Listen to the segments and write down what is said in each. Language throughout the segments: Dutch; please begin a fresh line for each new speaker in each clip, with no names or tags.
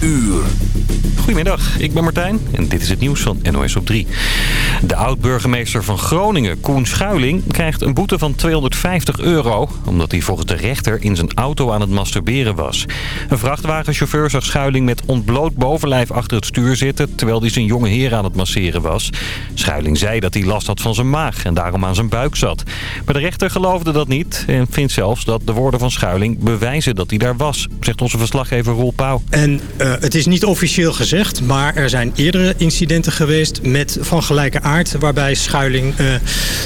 uur.
Goedemiddag, ik ben Martijn en dit is het nieuws van NOS op 3. De oud-burgemeester van Groningen, Koen Schuiling, krijgt een boete van 250 euro... omdat hij volgens de rechter in zijn auto aan het masturberen was. Een vrachtwagenchauffeur zag Schuiling met ontbloot bovenlijf achter het stuur zitten... terwijl hij zijn jonge heer aan het masseren was. Schuiling zei dat hij last had van zijn maag en daarom aan zijn buik zat. Maar de rechter geloofde dat niet en vindt zelfs dat de woorden van Schuiling bewijzen dat hij daar was... zegt onze verslaggever Roel Pauw.
En uh, het is niet officieel gezegd, maar er zijn eerdere incidenten geweest met van gelijke aard... waarbij Schuiling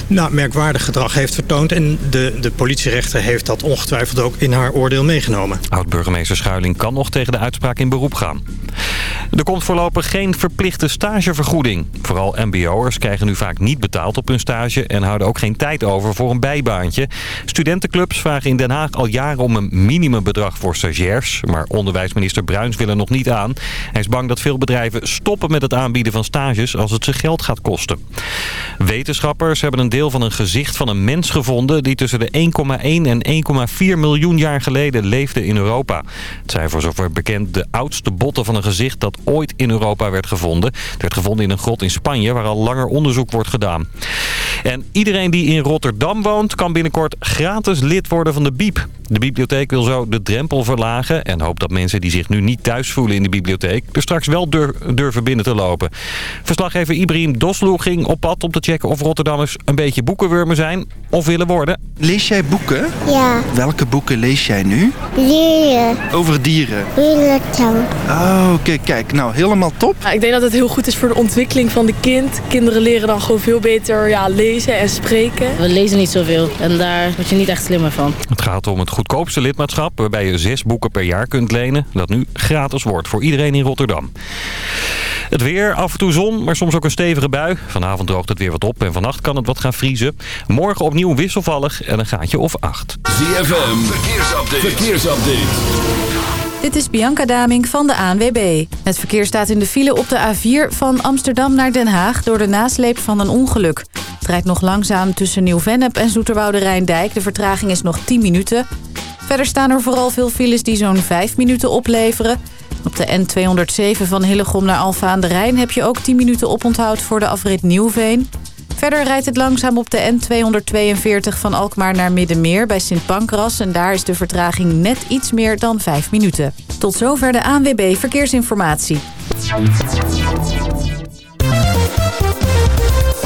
uh, merkwaardig gedrag heeft vertoond. En de, de politierechter heeft dat ongetwijfeld ook in haar oordeel meegenomen.
Oud-burgemeester Schuiling kan nog tegen de uitspraak in beroep gaan. Er komt voorlopig geen verplichte stagevergoeding. Vooral mbo'ers krijgen nu vaak niet betaald op hun stage... en houden ook geen tijd over voor een bijbaantje. Studentenclubs vragen in Den Haag al jaren om een minimumbedrag voor stagiairs. Maar onderwijsminister Bruins wil er nog niet aan. Hij is bang dat veel bedrijven stoppen met het aanbieden van stages als het ze geld gaat kosten. Wetenschappers hebben een deel van een gezicht van een mens gevonden... die tussen de 1,1 en 1,4 miljoen jaar geleden leefde in Europa. Het zijn voor zover bekend de oudste botten van een gezicht dat ooit in Europa werd gevonden. Het werd gevonden in een grot in Spanje waar al langer onderzoek wordt gedaan. En iedereen die in Rotterdam woont kan binnenkort gratis lid worden van de BIEB. De bibliotheek wil zo de drempel verlagen en hoopt dat mensen die zich nu niet thuis voelen in de bibliotheek er straks wel durven binnen te lopen. Verslaggever Ibrahim Dosloe ging op pad om te checken of Rotterdammers een beetje boekenwurmen zijn of willen worden.
Lees jij boeken?
Ja.
Welke boeken lees jij nu?
Dieren.
Over dieren?
Bulletin.
Oh, oké, kijk. Nou, helemaal top.
Ja, ik denk dat het heel goed is voor de ontwikkeling van de kind. Kinderen leren dan gewoon veel beter ja, lezen en spreken.
We lezen niet zoveel en daar word je niet echt slimmer van.
Het gaat om het goedkoopste lidmaatschap waarbij je zes boeken per jaar kunt lenen. Dat nu gratis wordt voor iedereen in Rotterdam. Het weer, af en toe zon, maar soms ook een stevige bui. Vanavond droogt het weer wat op en vannacht kan het wat gaan vriezen. Morgen opnieuw wisselvallig en een gaatje of acht.
ZFM, verkeersupdate. verkeersupdate.
Dit is Bianca Daming van de ANWB. Het verkeer staat in de file op de A4 van Amsterdam naar Den Haag... door de nasleep van een ongeluk. Het rijdt nog langzaam tussen Nieuw-Vennep en Zoeterwoude Rijndijk. De vertraging is nog 10 minuten. Verder staan er vooral veel files die zo'n 5 minuten opleveren. Op de N207 van Hillegom naar Alfa aan de Rijn... heb je ook 10 minuten oponthoud voor de afrit Nieuwveen. Verder rijdt het langzaam op de N242 van Alkmaar naar Middenmeer bij Sint Pancras... en daar is de vertraging net iets meer dan 5 minuten. Tot zover de ANWB Verkeersinformatie.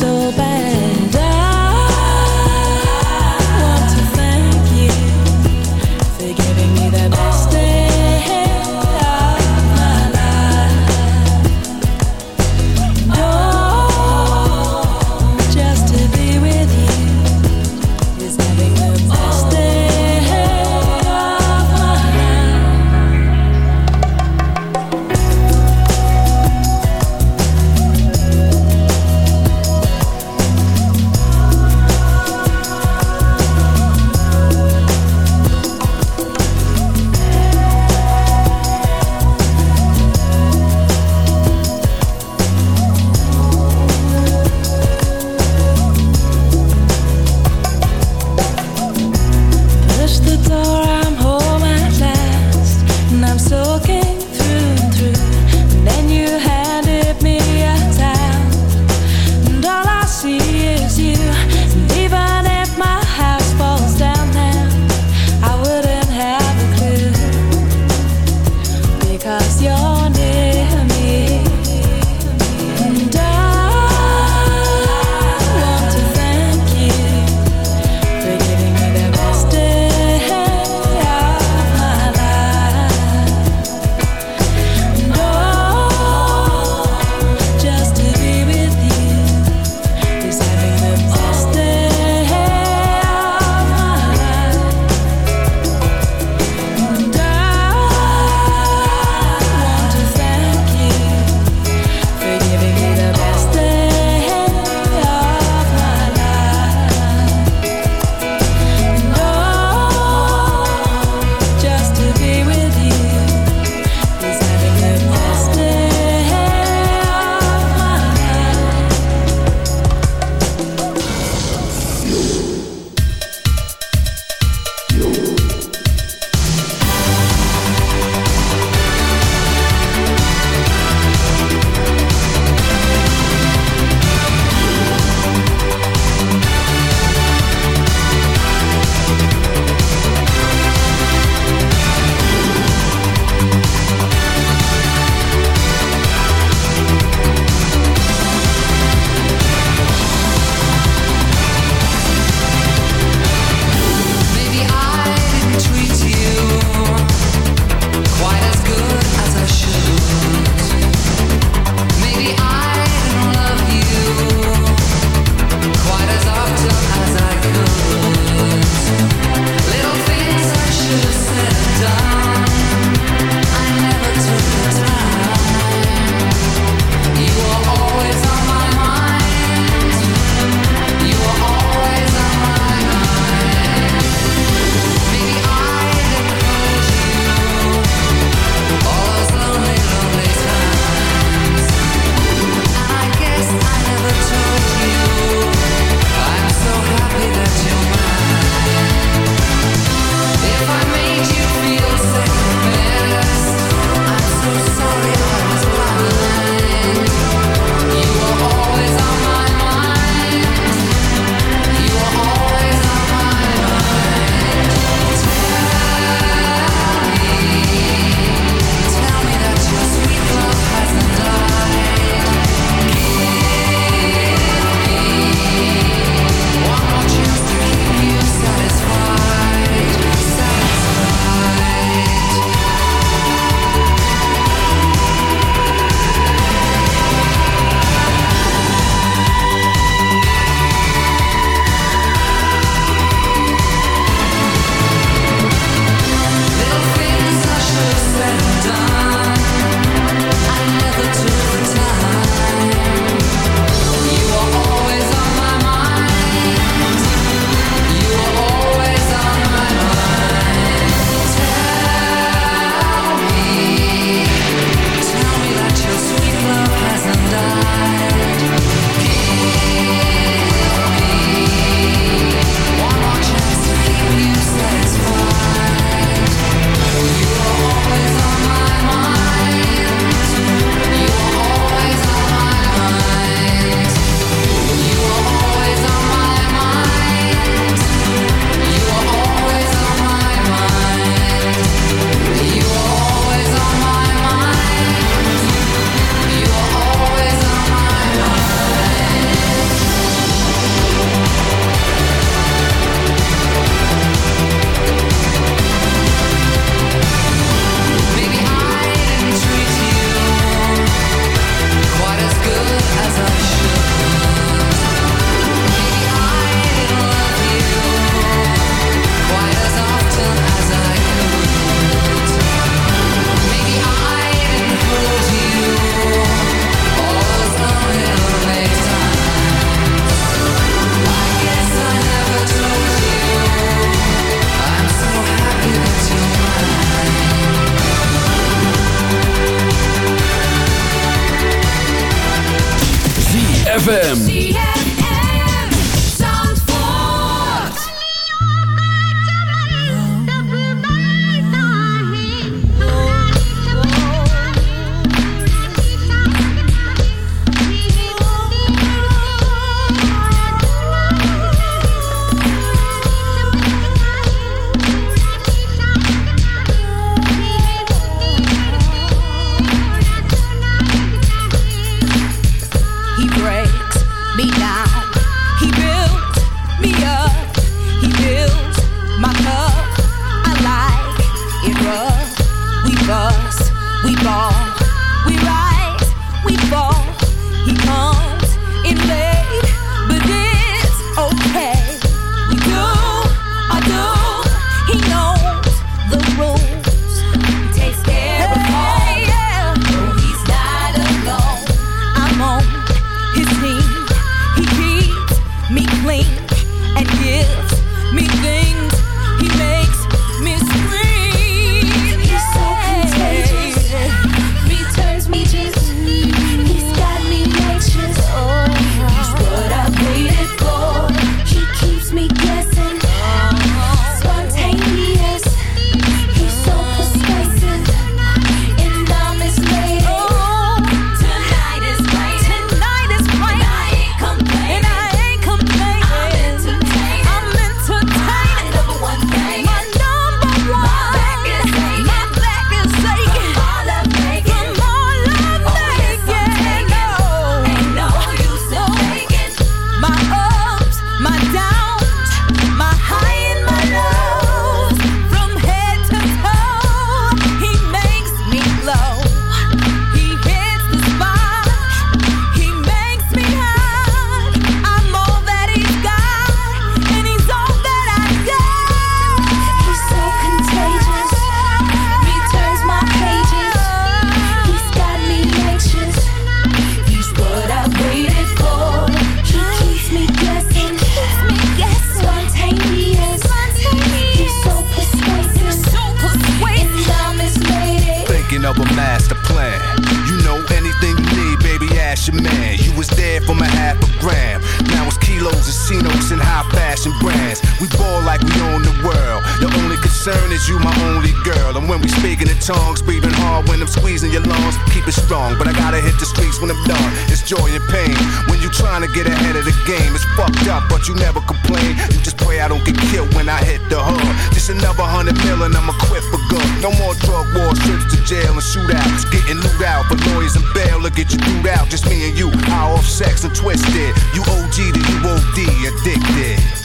So bad. it's
okay breathing hard when I'm squeezing your lungs. Keep it strong, but I gotta hit the streets when I'm done. It's joy and pain when you trying to get ahead of the game. It's fucked up, but you never complain. You just pray I don't get killed when I hit the hood. Just another hundred million, I'ma quit for good. No more drug wars, trips to jail and shootouts. Getting loot out for lawyers and bail. Look at you dude out, just me and you. Hour off sex and twisted. You OG to you OD, addicted.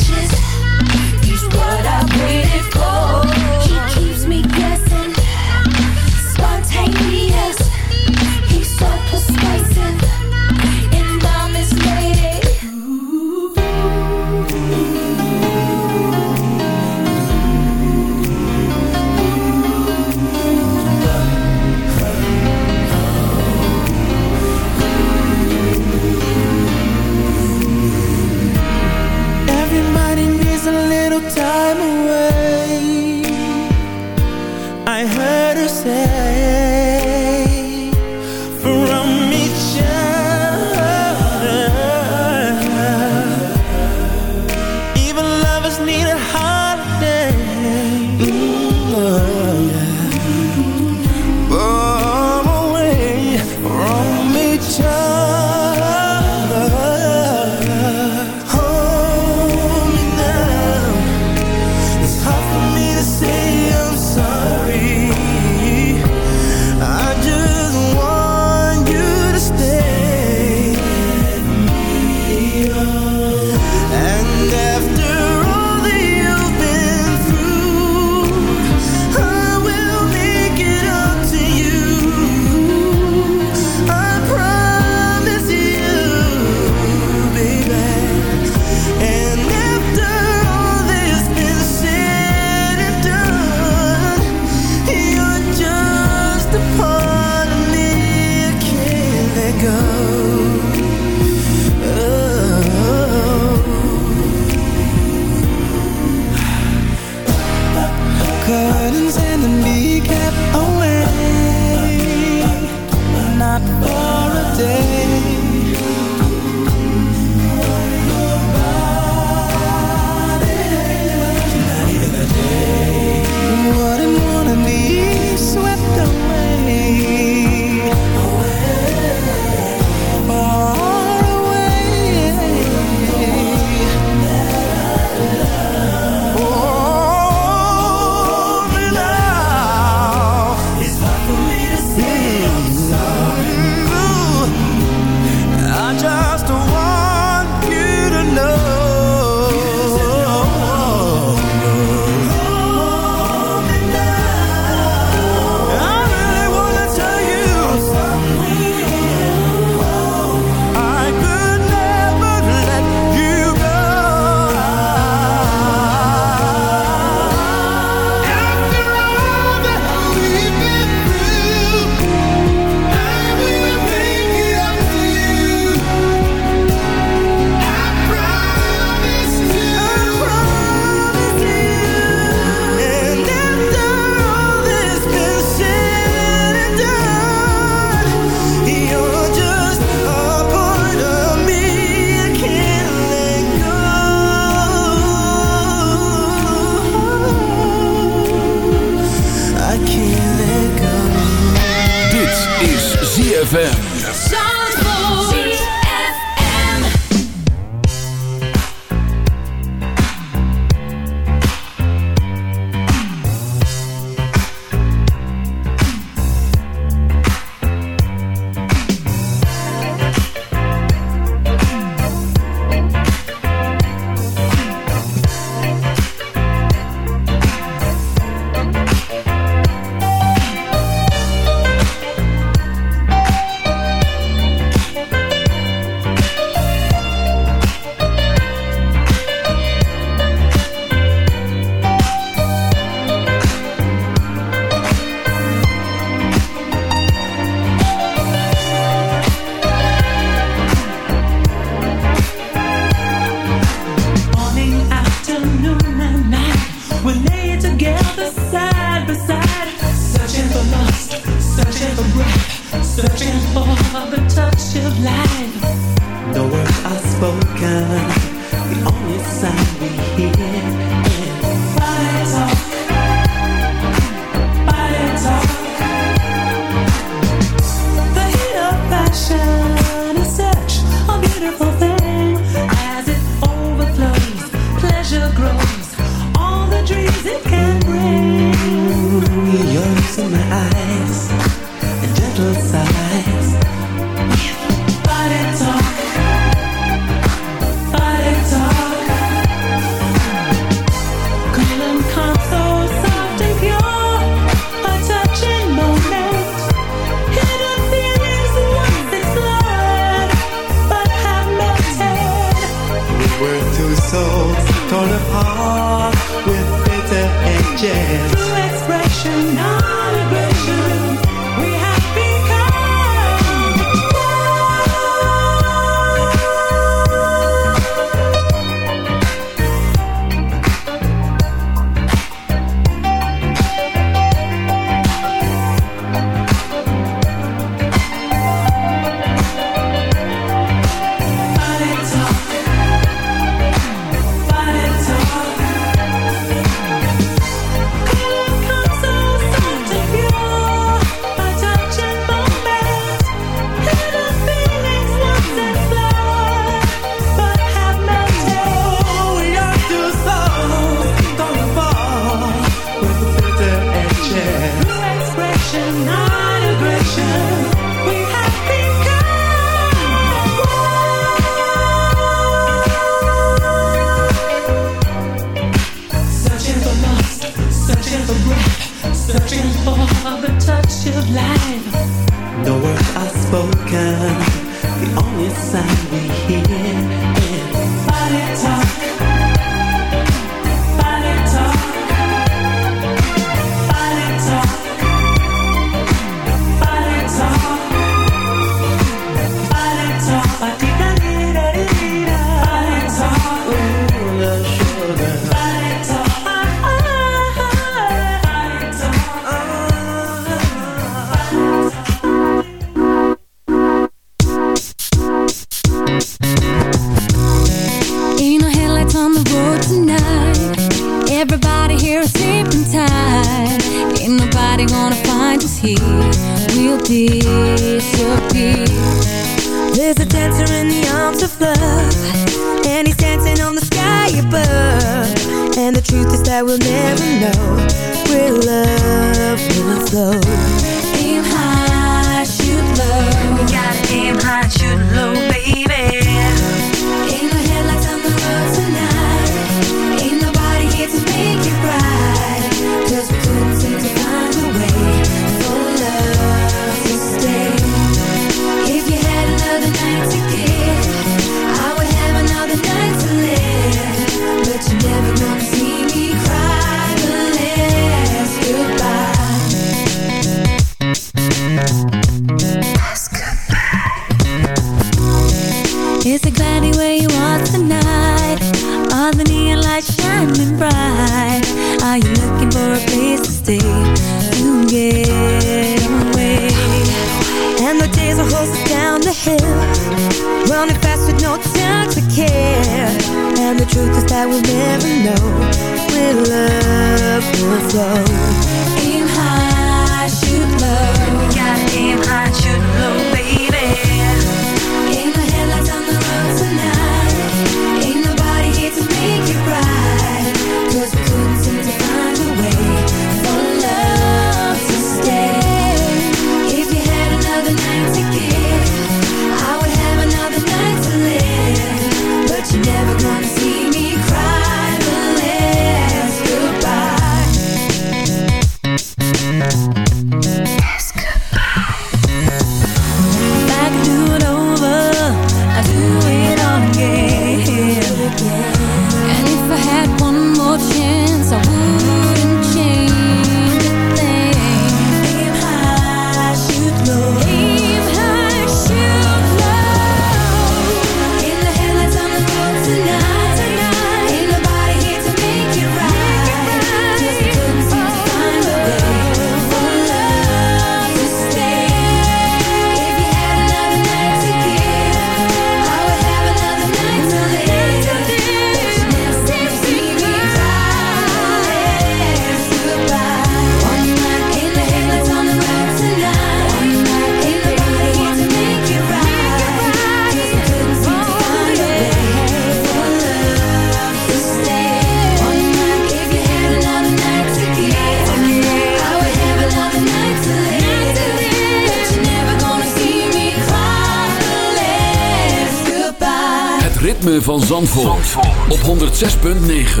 Zandvoort, op 106.9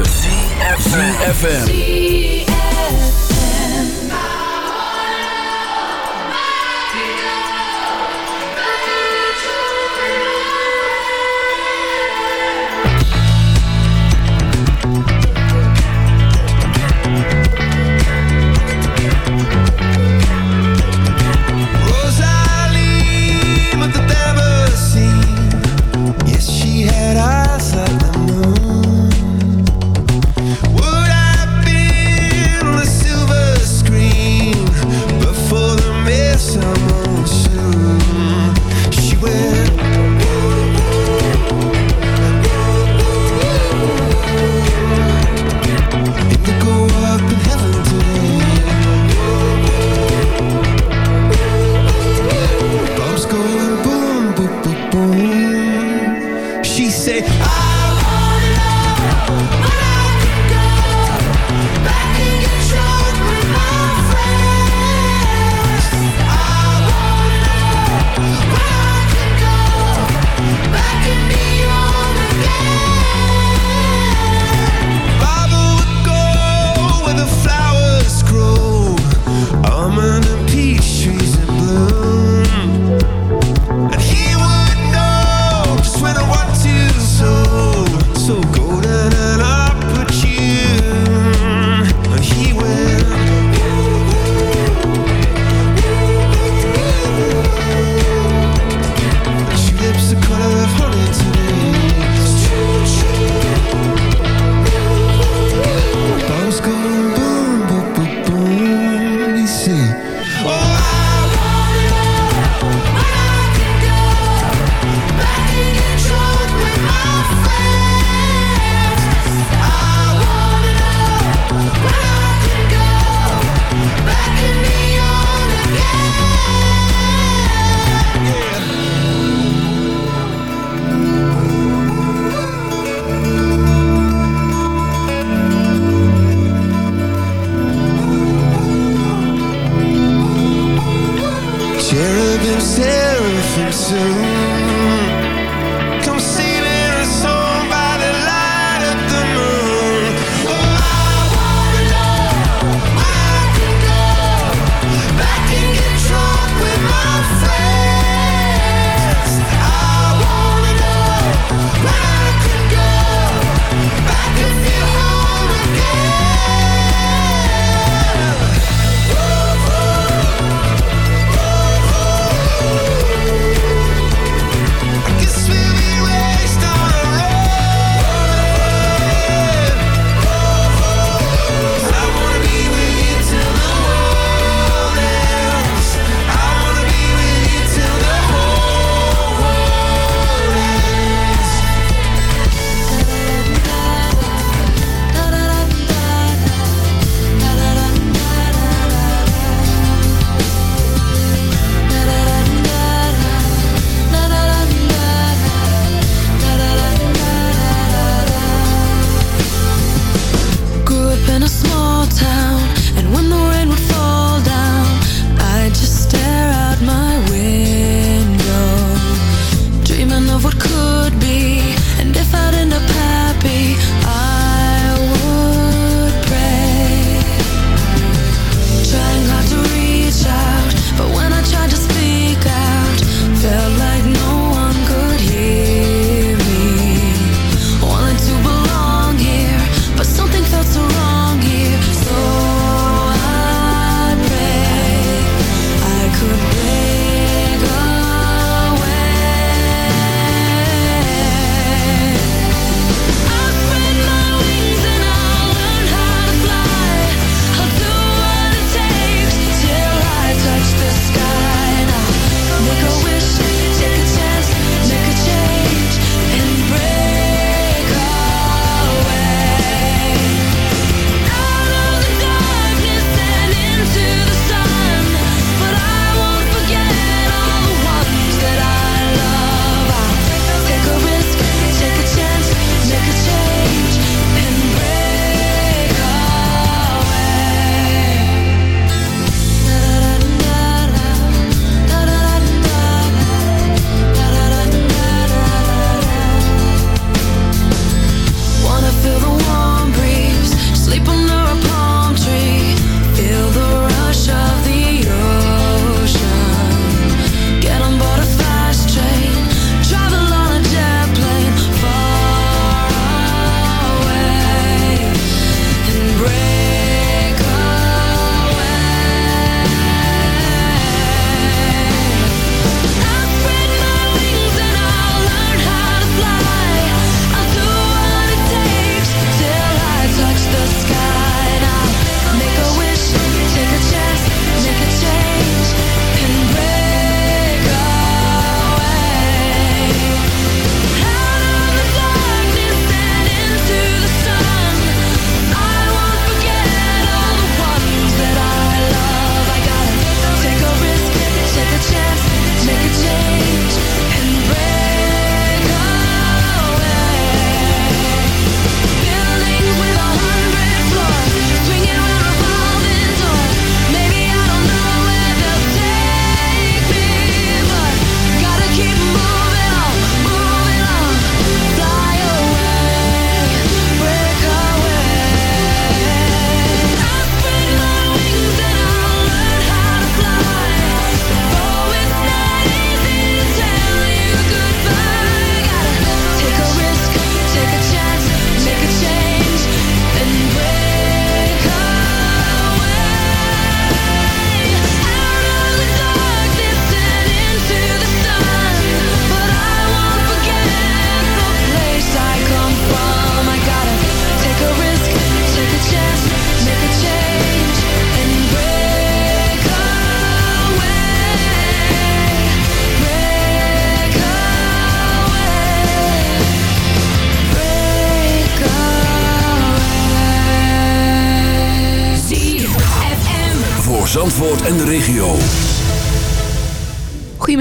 ZFM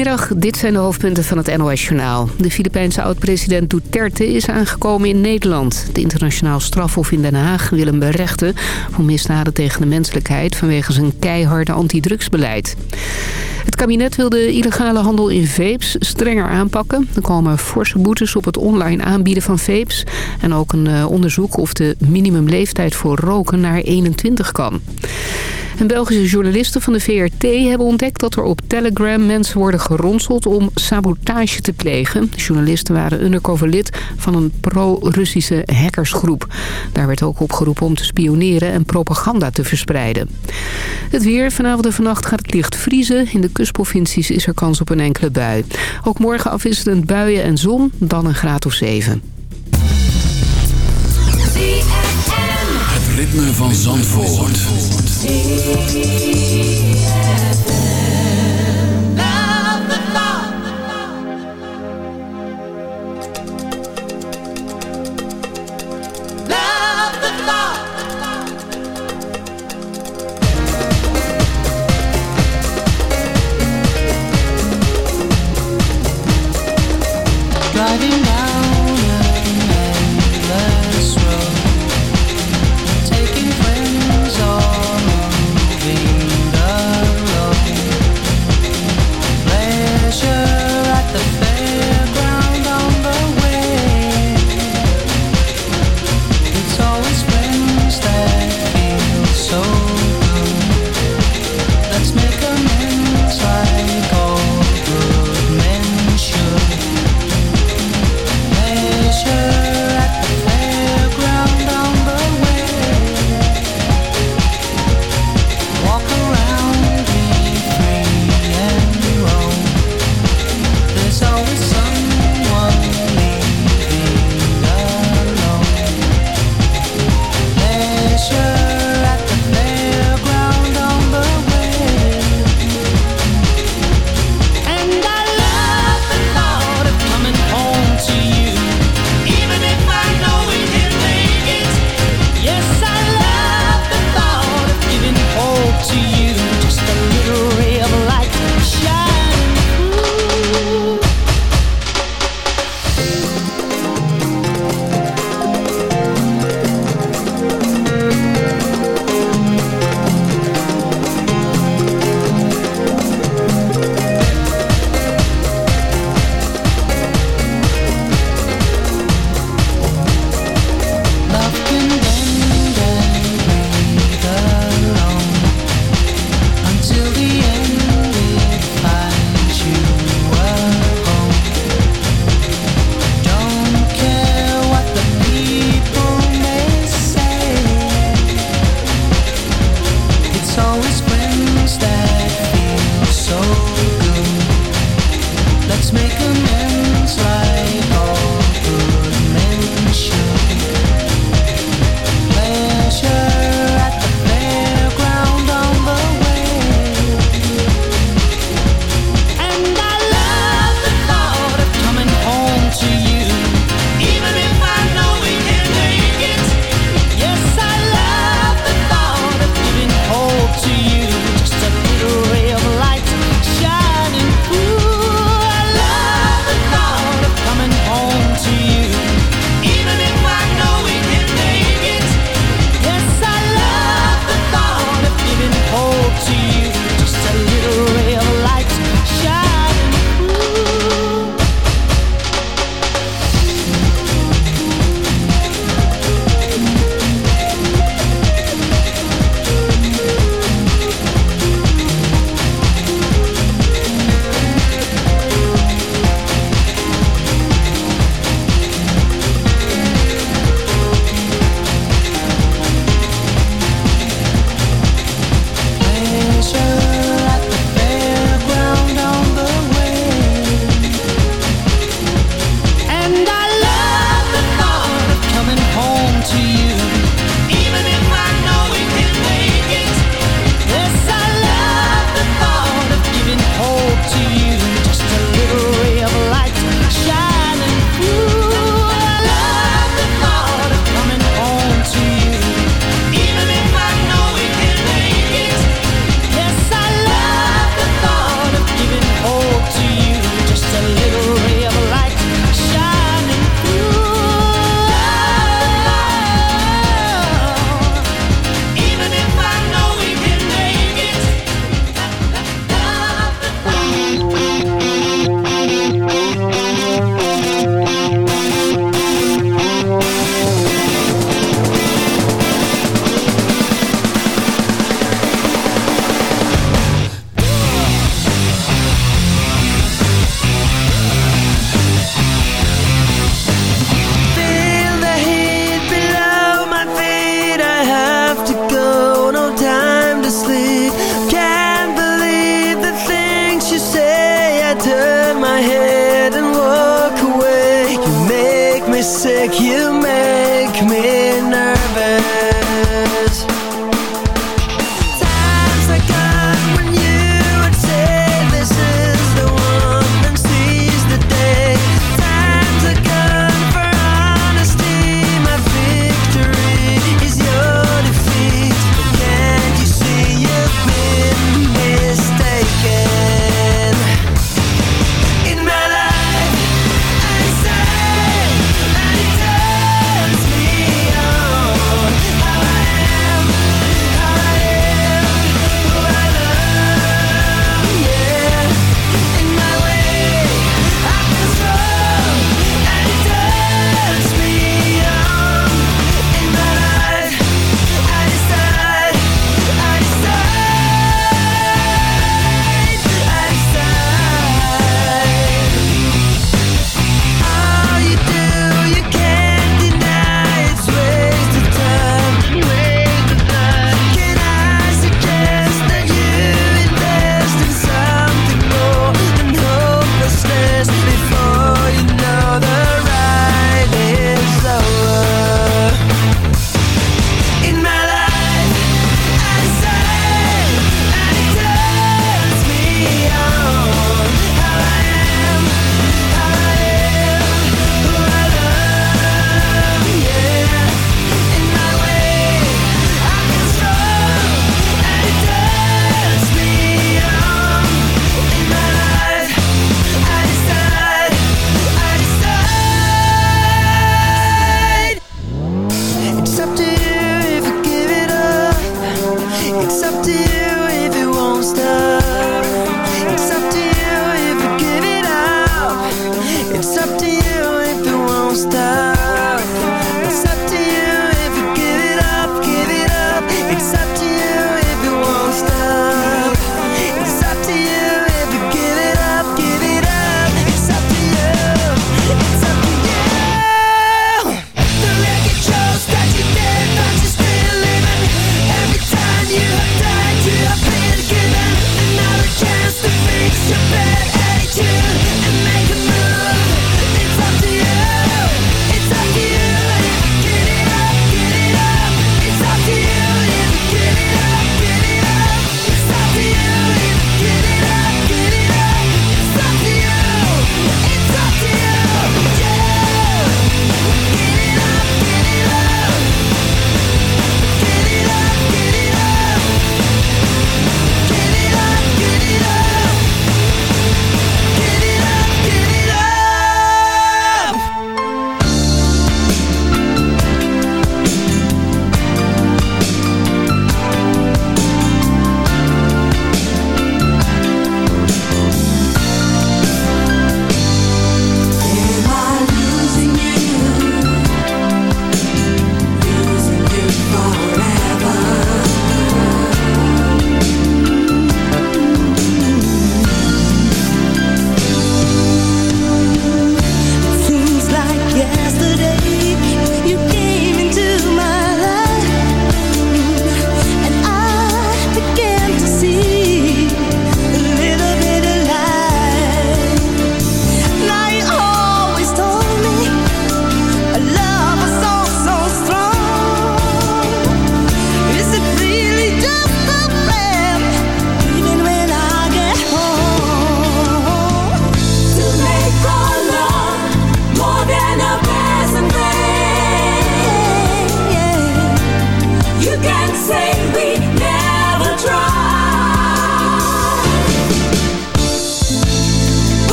Goedemiddag, dit zijn de hoofdpunten van het NOS-journaal. De Filipijnse oud-president Duterte is aangekomen in Nederland. Het internationaal strafhof in Den Haag wil hem berechten... voor misdaden tegen de menselijkheid vanwege zijn keiharde antidrugsbeleid. Kabinet wil de illegale handel in vapes strenger aanpakken. Er komen forse boetes op het online aanbieden van vapes. En ook een eh, onderzoek of de minimumleeftijd voor roken naar 21 kan. En Belgische journalisten van de VRT hebben ontdekt dat er op Telegram mensen worden geronseld om sabotage te plegen. De journalisten waren undercover lid van een pro-Russische hackersgroep. Daar werd ook opgeroepen om te spioneren en propaganda te verspreiden. Het weer. Vanavond en vannacht gaat het licht vriezen. In de kustprovincies is er kans op een enkele bui. Ook morgen afwisselend buien en zon, dan een graad of 7.
Het ritme van Zandvoort.